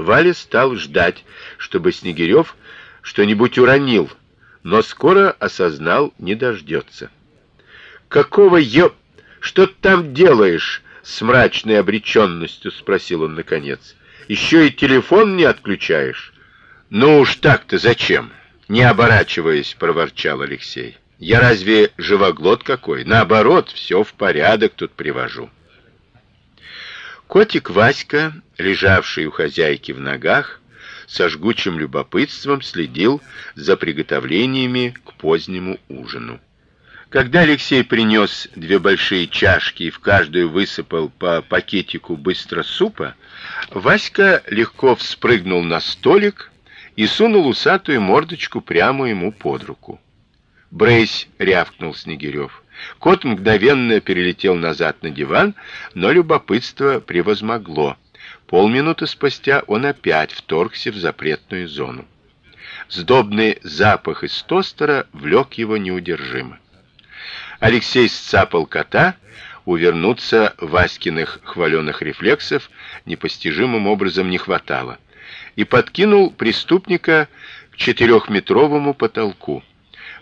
Валя стал ждать, чтобы Снегирев что-нибудь уронил, но скоро осознал, не дождется. «Какого ё... Что ты там делаешь?» — с мрачной обреченностью спросил он наконец. «Еще и телефон не отключаешь?» «Ну уж так-то зачем?» — не оборачиваясь, проворчал Алексей. «Я разве живоглот какой? Наоборот, все в порядок тут привожу». Котик Васька, лежавший у хозяйки в ногах, со жгучим любопытством следил за приготовлениями к позднему ужину. Когда Алексей принес две большие чашки и в каждую высыпал по пакетику быстро супа, Васька легко вспрыгнул на столик и сунул усатую мордочку прямо ему под руку. «Брысь!» — рявкнул Снегирев. Кот мгновенно перелетел назад на диван, но любопытство превозмогло. Полминуты спустя он опять вторгся в запретную зону. Сдобный запах из тостера влек его неудержимо. Алексей сцапал кота, увернуться Васькиных хваленых рефлексов непостижимым образом не хватало, и подкинул преступника к четырехметровому потолку.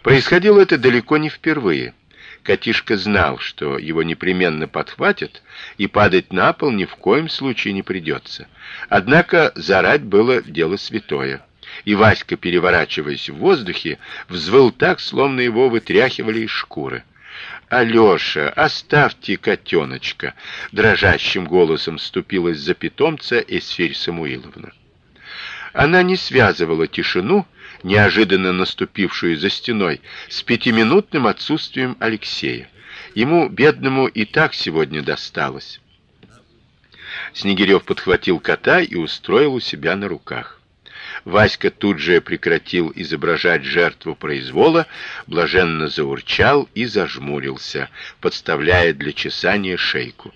Происходило это далеко не впервые. Котишка знал, что его непременно подхватят, и падать на пол ни в коем случае не придется. Однако зарать было дело святое. И Васька, переворачиваясь в воздухе, взвыл так, словно его вытряхивали из шкуры. Алёша, оставьте котеночка, дрожащим голосом ступилась за питомца Эсфирь Самуиловна. Она не связывала тишину, неожиданно наступившую за стеной, с пятиминутным отсутствием Алексея. Ему, бедному, и так сегодня досталось. Снегирев подхватил кота и устроил у себя на руках. Васька тут же прекратил изображать жертву произвола, блаженно заурчал и зажмурился, подставляя для чесания шейку.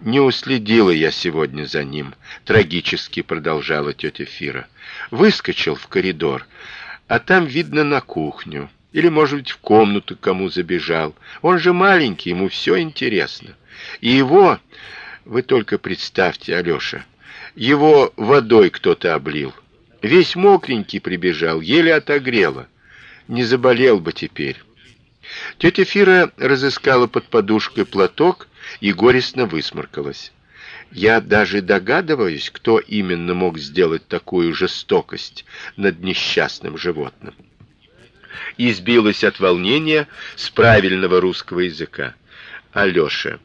Не уследила я сегодня за ним, трагически продолжала тетя Фира. Выскочил в коридор, а там видно на кухню или, может быть, в комнату кому забежал. Он же маленький, ему все интересно. И его, вы только представьте, Алёша, его водой кто-то облил. Весь мокренький прибежал, еле отогрело. Не заболел бы теперь. Тетя Фира разыскала под подушкой платок и горестно высморкалась. Я даже догадываюсь, кто именно мог сделать такую жестокость над несчастным животным. Избилась от волнения с правильного русского языка. Алёша,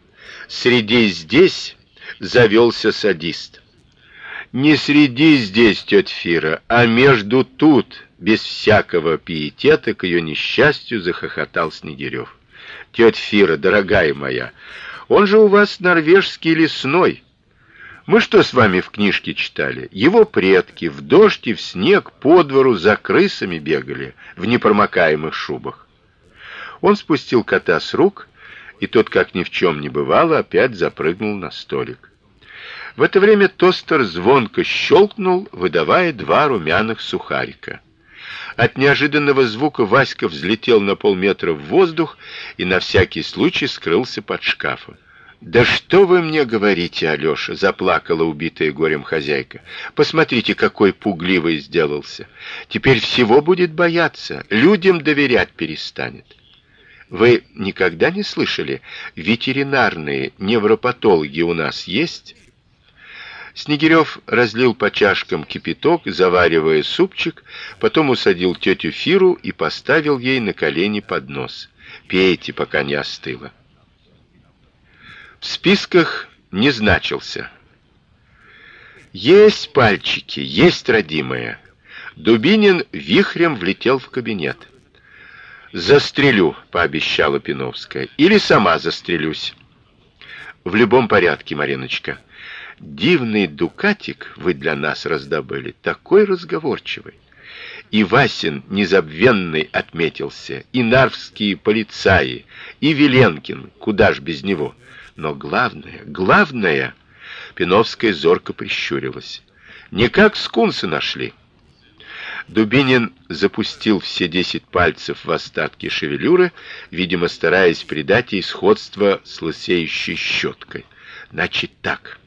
среди здесь завелся садист. Не среди здесь, тетя Фира, а между тут, без всякого пиетета к ее несчастью захохотал Снегирев. Тетя Фира, дорогая моя, он же у вас норвежский лесной. Мы что с вами в книжке читали? Его предки в дождь и в снег по двору за крысами бегали в непромокаемых шубах. Он спустил кота с рук, и тот, как ни в чем не бывало, опять запрыгнул на столик. В это время тостер звонко щелкнул, выдавая два румяных сухарика. От неожиданного звука Васька взлетел на полметра в воздух и на всякий случай скрылся под шкафом. Да что вы мне говорите, Алёша, заплакала убитая горем хозяйка. Посмотрите, какой пугливый сделался. Теперь всего будет бояться, людям доверять перестанет. Вы никогда не слышали, ветеринарные невропатологи у нас есть? Снегирев разлил по чашкам кипяток, заваривая супчик, потом усадил тетю Фиру и поставил ей на колени поднос. Пейте, пока не остыло. В списках не значился. Есть пальчики, есть родимые. Дубинин вихрем влетел в кабинет. Застрелю, пообещала Пиновская. Или сама застрелюсь. В любом порядке, Мариночка. Дивный дукатик вы для нас раздобыли, такой разговорчивый. И Васин незабвенный отметился, и нарвские полицаи, и Веленкин, куда ж без него. Но главное, главное, Пиновская зорко прищурилась. Не как скунсы нашли. Дубинин запустил все десять пальцев в остатки шевелюры, видимо, стараясь придать ей сходство с лысеющей щеткой. Значит так.